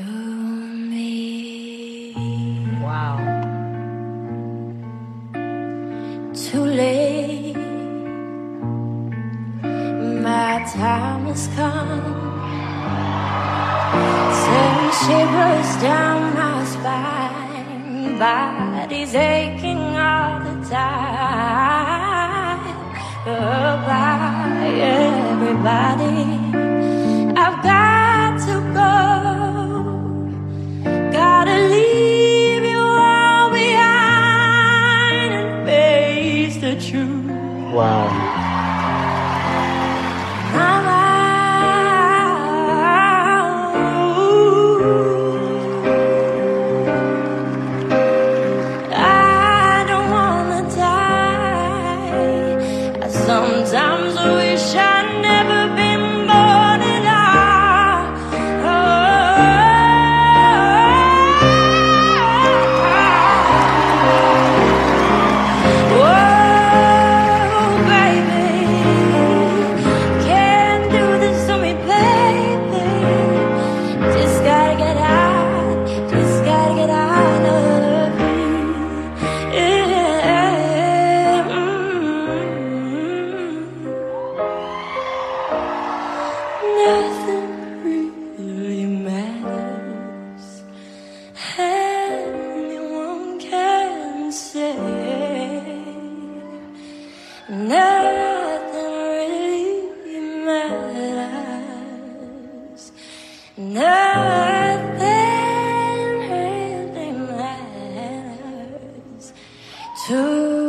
me. Wow. Too late. My time has come. Send shivers down my spine. Body's aching all the time. Goodbye, everybody. The truth. Wow. I'm out. I don't wanna die. Sometimes I nothing really matters. Nothing really matters to